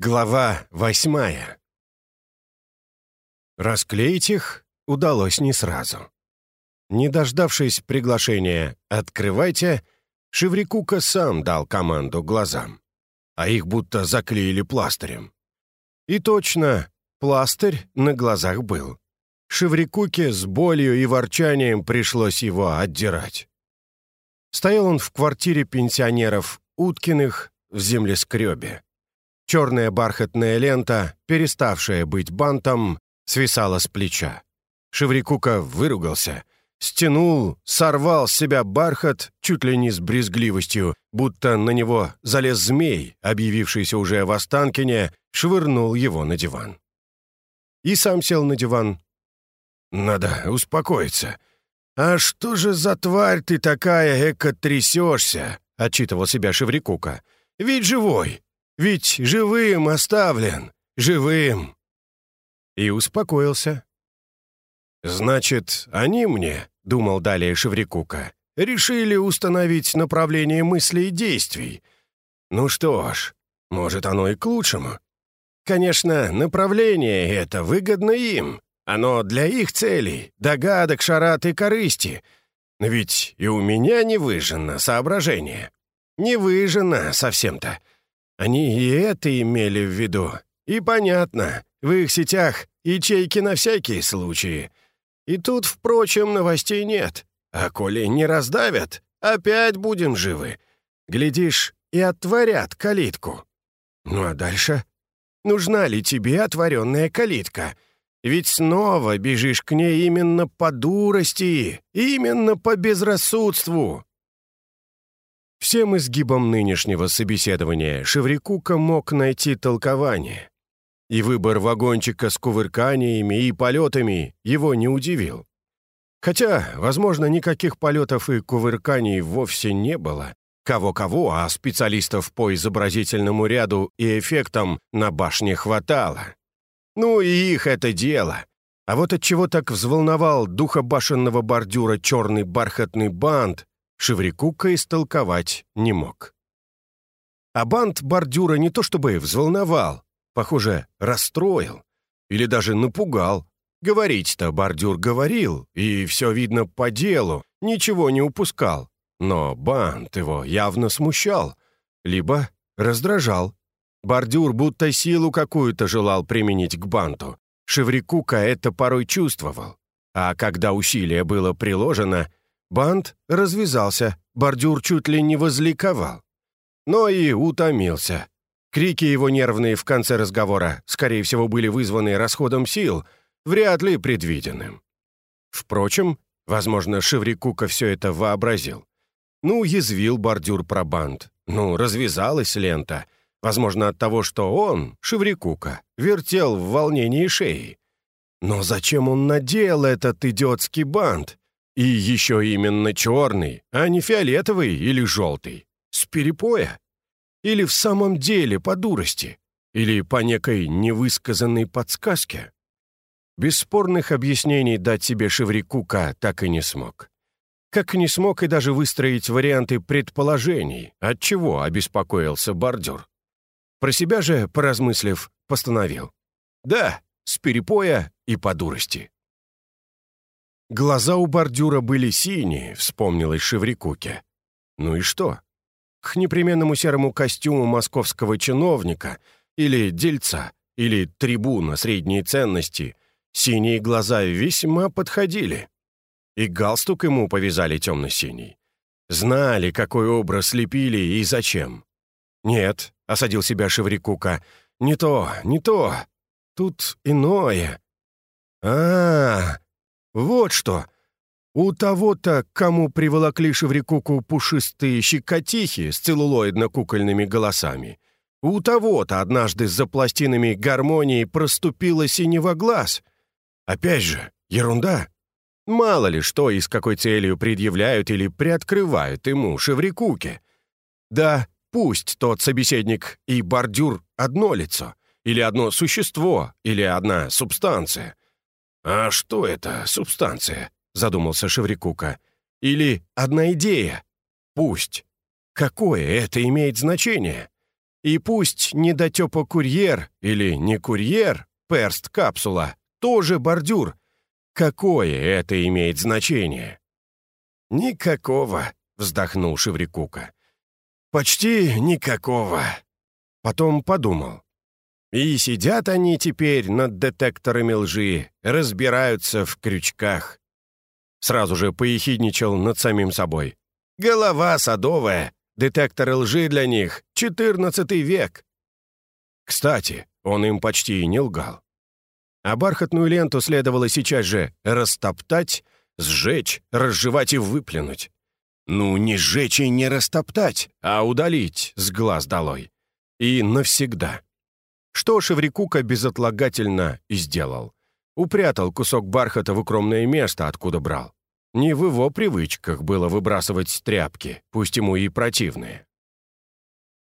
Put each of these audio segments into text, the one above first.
Глава восьмая. Расклеить их удалось не сразу. Не дождавшись приглашения «Открывайте», Шеврикука сам дал команду глазам, а их будто заклеили пластырем. И точно, пластырь на глазах был. Шеврикуке с болью и ворчанием пришлось его отдирать. Стоял он в квартире пенсионеров Уткиных в землескребе. Черная бархатная лента, переставшая быть бантом, свисала с плеча. Шеврикука выругался, стянул, сорвал с себя бархат чуть ли не с брезгливостью, будто на него залез змей, объявившийся уже в Останкине, швырнул его на диван. И сам сел на диван. «Надо успокоиться. А что же за тварь ты такая, эко трясешься?» — отчитывал себя Шеврикука. «Ведь живой, ведь живым оставлен, живым!» И успокоился. «Значит, они мне, — думал далее Шеврикука, — решили установить направление мыслей и действий. Ну что ж, может, оно и к лучшему. Конечно, направление это выгодно им. Оно для их целей, догадок, шарат и корысти. Но ведь и у меня не выжжено соображение. Не выжжено совсем-то. Они и это имели в виду. И понятно, в их сетях ячейки на всякие случаи. И тут, впрочем, новостей нет. А коли не раздавят, опять будем живы. Глядишь, и отворят калитку. Ну а дальше? Нужна ли тебе отворенная калитка? Ведь снова бежишь к ней именно по дурости, именно по безрассудству. Всем изгибам нынешнего собеседования Шеврикука мог найти толкование. И выбор вагончика с кувырканиями и полетами его не удивил. Хотя, возможно, никаких полетов и кувырканий вовсе не было. Кого-кого, а специалистов по изобразительному ряду и эффектам на башне хватало. Ну и их это дело. А вот от чего так взволновал духобашенного бордюра черный бархатный бант, Шеврикука истолковать не мог. А бант бордюра не то чтобы взволновал, похоже, расстроил или даже напугал. Говорить-то бордюр говорил, и все видно по делу, ничего не упускал. Но бант его явно смущал, либо раздражал. Бордюр будто силу какую-то желал применить к банту. Шеврикука это порой чувствовал. А когда усилие было приложено — Бант развязался, бордюр чуть ли не возликовал. Но и утомился. Крики его нервные в конце разговора, скорее всего, были вызваны расходом сил, вряд ли предвиденным. Впрочем, возможно, Шеврикука все это вообразил. Ну, язвил бордюр про бант. Ну, развязалась лента. Возможно, от того, что он, Шеврикука, вертел в волнении шеи. Но зачем он надел этот идиотский бант? И еще именно черный, а не фиолетовый или желтый. С перепоя. Или в самом деле по дурости. Или по некой невысказанной подсказке. Бесспорных объяснений дать себе Шеврикука так и не смог. Как не смог и даже выстроить варианты предположений, от чего обеспокоился бордюр. Про себя же, поразмыслив, постановил. Да, с перепоя и по дурости. Глаза у бордюра были синие, вспомнилось Шеврикуке. Ну и что? К непременному серому костюму московского чиновника или дельца, или трибуна средней ценности синие глаза весьма подходили. И галстук ему повязали темно-синий. Знали, какой образ лепили и зачем. «Нет», — осадил себя Шеврикука, — «не то, не то. Тут иное». «А, -а вот что! У того-то, кому приволокли Шеврикуку пушистые щекотихи с целлулоидно-кукольными голосами, у того-то однажды за пластинами гармонии проступила синего глаз. Опять же, ерунда. Мало ли что и с какой целью предъявляют или приоткрывают ему Шеврикуке. Да, пусть тот собеседник и бордюр одно лицо, или одно существо, или одна субстанция — «А что это, субстанция?» — задумался Шеврикука. «Или одна идея? Пусть. Какое это имеет значение? И пусть недотепа-курьер или не курьер, перст-капсула, тоже бордюр. Какое это имеет значение? «Никакого», — вздохнул Шеврикука. «Почти никакого». Потом подумал. И сидят они теперь над детекторами лжи, разбираются в крючках. Сразу же поехидничал над самим собой. «Голова садовая, детекторы лжи для них — четырнадцатый век». Кстати, он им почти и не лгал. А бархатную ленту следовало сейчас же растоптать, сжечь, разжевать и выплюнуть. Ну, не сжечь и не растоптать, а удалить с глаз долой. И навсегда. Что Шеврикука безотлагательно и сделал. Упрятал кусок бархата в укромное место, откуда брал. Не в его привычках было выбрасывать тряпки, пусть ему и противные.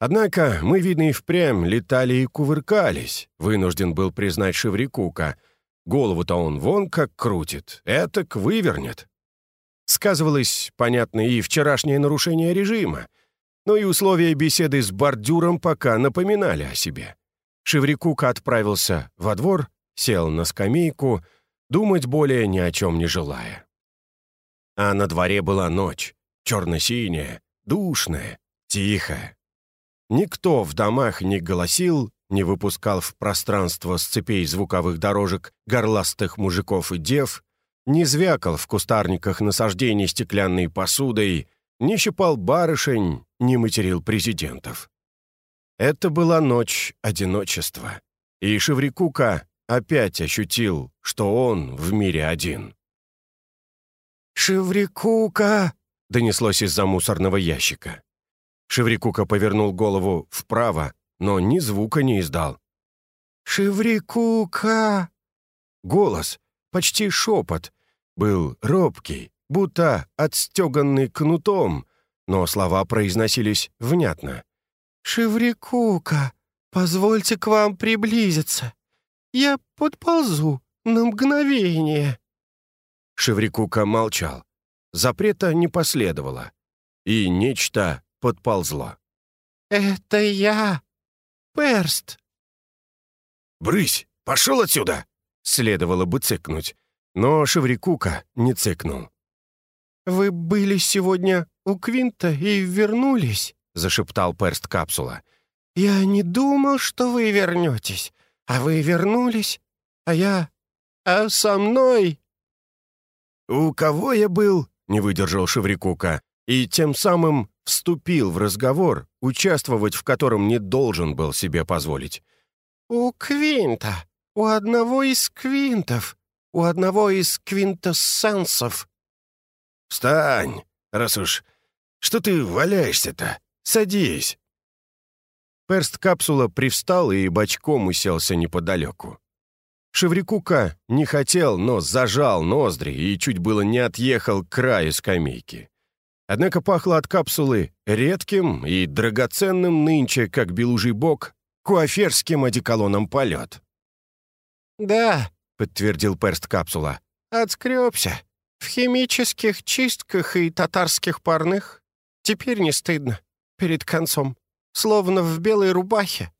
Однако мы, видно, и впрямь летали и кувыркались, вынужден был признать Шеврикука. Голову-то он вон как крутит, этак вывернет. Сказывалось, понятно, и вчерашнее нарушение режима, но и условия беседы с бордюром пока напоминали о себе. Шеврикука отправился во двор, сел на скамейку, думать более ни о чем не желая. А на дворе была ночь, черно-синяя, душная, тихая. Никто в домах не голосил, не выпускал в пространство с цепей звуковых дорожек горластых мужиков и дев, не звякал в кустарниках насаждений стеклянной посудой, не щипал барышень, не материл президентов. Это была ночь одиночества, и Шеврикука опять ощутил, что он в мире один. «Шеврикука!» — донеслось из-за мусорного ящика. Шеврикука повернул голову вправо, но ни звука не издал. «Шеврикука!» Голос, почти шепот, был робкий, будто отстеганный кнутом, но слова произносились внятно. «Шеврикука, позвольте к вам приблизиться. Я подползу на мгновение». Шеврикука молчал. Запрета не последовало. И нечто подползло. «Это я, Перст!» «Брысь! Пошел отсюда!» Следовало бы цыкнуть. Но Шеврикука не цыкнул. «Вы были сегодня у Квинта и вернулись?» — зашептал перст капсула. «Я не думал, что вы вернетесь, а вы вернулись, а я... а со мной «У кого я был?» — не выдержал Шеврикука, и тем самым вступил в разговор, участвовать в котором не должен был себе позволить. «У Квинта, у одного из Квинтов, у одного из квинтэссенсов». «Встань, раз уж... Что ты валяешься-то? Садись». Перст-капсула привстал и бочком уселся неподалеку. Шеврикука не хотел, но зажал ноздри и чуть было не отъехал к краю скамейки. Однако пахло от капсулы редким и драгоценным нынче, как белужий бок, куаферским одеколоном полет. «Да», — подтвердил перст капсула, — «отскребся. В химических чистках и татарских парных. Теперь не стыдно. Перед концом. Словно в белой рубахе».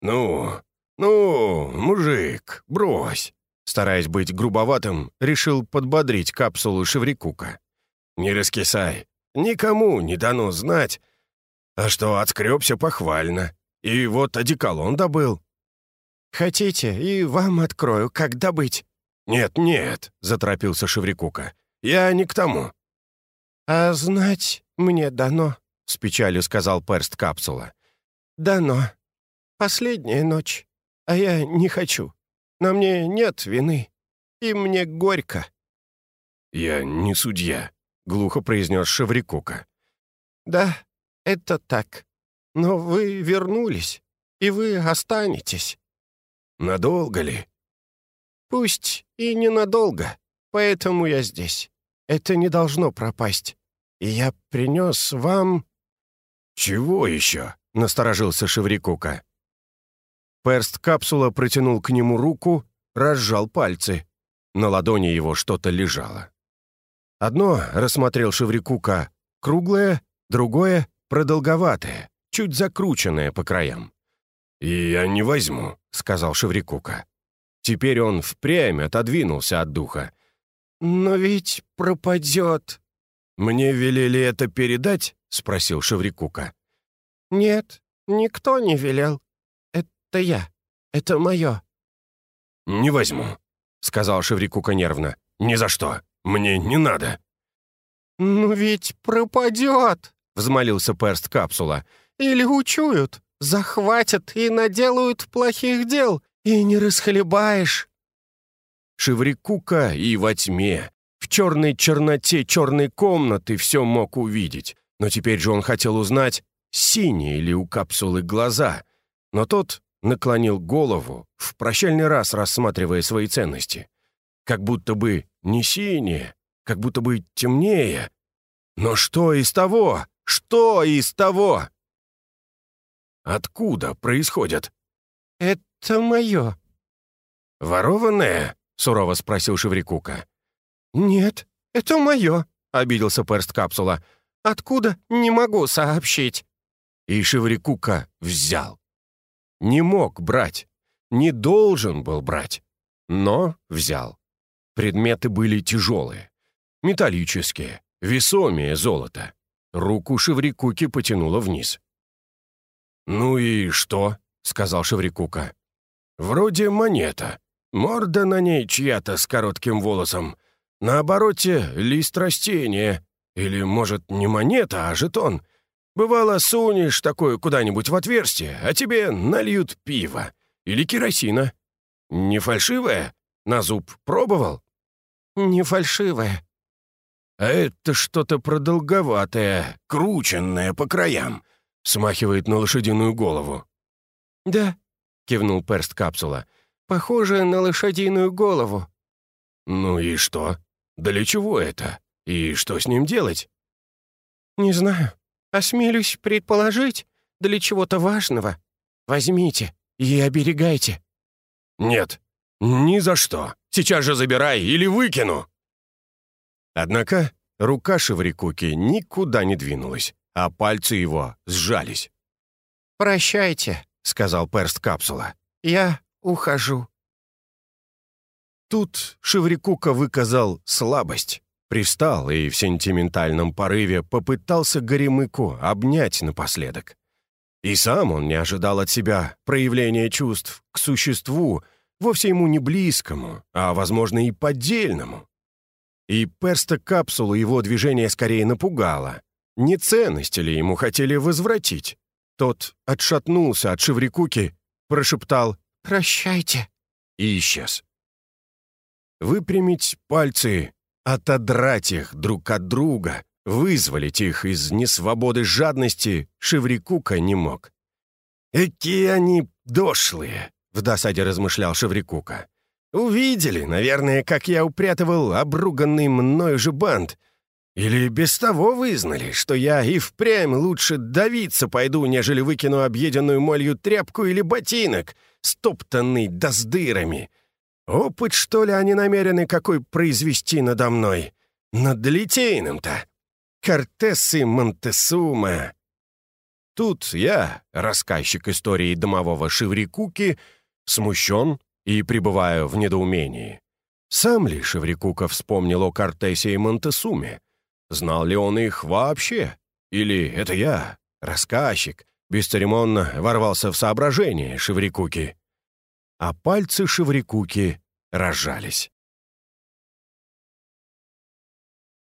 «Ну, «Ну, мужик, брось!» Стараясь быть грубоватым, решил подбодрить капсулу Шеврикука. «Не раскисай. Никому не дано знать. А что отскребся похвально. И вот одеколон добыл». «Хотите, и вам открою, как добыть?» «Нет, нет», — заторопился Шеврикука. «Я не к тому». «А знать мне дано», — с печалью сказал перст капсула. «Дано. Последняя ночь. А я не хочу. На мне нет вины. И мне горько». «Я не судья», — глухо произнес Шеврикука. «Да, это так. Но вы вернулись, и вы останетесь». «Надолго ли?» «Пусть и ненадолго, поэтому я здесь. Это не должно пропасть. И я принес вам...» «Чего еще?» — насторожился Шеврикука. Перст-капсула протянул к нему руку, разжал пальцы. На ладони его что-то лежало. Одно, рассмотрел Шеврикука, круглое, другое — продолговатое, чуть закрученное по краям. «И я не возьму», — сказал Шеврикука. Теперь он впрямь отодвинулся от духа. «Но ведь пропадет». «Мне велели это передать?» — спросил Шеврикука. «Нет, никто не велел. Это я. Это мое». «Не возьму», — сказал Шеврикука нервно. «Ни за что. Мне не надо». «Ну ведь пропадет», — взмолился перст капсула. «Или учуют, захватят и наделают плохих дел, и не расхлебаешь». Шеврикука и во тьме, черной черноте черной комнаты все мог увидеть, но теперь же он хотел узнать, синие ли у капсулы глаза. Но тот наклонил голову, в прощальный раз рассматривая свои ценности. Как будто бы не синие, как будто бы темнее. Но что из того? Что из того? Откуда происходят? «Это мое». «Ворованное?» — сурово спросил Шеврикука. «Нет, это мое», — обиделся перст капсула. «Откуда? Не могу сообщить». И Шеврикука взял. Не мог брать, не должен был брать, но взял. Предметы были тяжелые, металлические, весомее золота. Руку Шеврикуки потянуло вниз. «Ну и что?» — сказал Шеврикука. «Вроде монета. Морда на ней чья-то с коротким волосом. На обороте лист растения. Или, может, не монета, а жетон. Бывало, сунешь такое куда-нибудь в отверстие, а тебе нальют пиво. Или керосина. Не фальшивое? На зуб пробовал?» «Не фальшивое». «А это что-то продолговатое, крученное по краям. Смахивает на лошадиную голову». «Да», — кивнул перст капсула, — «похоже на лошадиную голову». «Ну и что? Для чего это? И что с ним делать?» «Не знаю. Осмелюсь предположить, для чего-то важного. Возьмите и оберегайте». «Нет, ни за что. Сейчас же забирай или выкину». Однако рука Шеврикуки никуда не двинулась, а пальцы его сжались. «Прощайте», — сказал перст капсула. «Я ухожу». Тут Шеврикука выказал слабость. Пристал и в сентиментальном порыве попытался Горемыку обнять напоследок. И сам он не ожидал от себя проявления чувств к существу, вовсе ему не близкому, а, возможно, и поддельному. И перста капсулу его движение скорее напугало. Не ценности ли ему хотели возвратить? Тот отшатнулся от Шеврикуки, прошептал «Прощайте» и исчез. Выпрямить пальцы, отодрать их друг от друга, вызволить их из несвободы жадности Шеврикука не мог. «Какие они дошлые!» — в досаде размышлял Шеврикука. «Увидели, наверное, как я упрятывал обруганный мною же бант — или без того вызнали, что я и впрямь лучше давиться пойду, нежели выкину объеденную молью тряпку или ботинок, стоптанный да с дырами. Опыт, что ли, они намерены какой произвести надо мной? Над Литейным-то? Кортес и Монтесума. Тут я, рассказчик истории домового Шеврикуки, смущен и пребываю в недоумении. Сам ли Шеврикука вспомнил о Кортесе и Монтесуме? Знал ли он их вообще? Или это я, рассказчик, бесцеремонно ворвался в соображение Шеврикуки? А пальцы Шеврикуки разжались.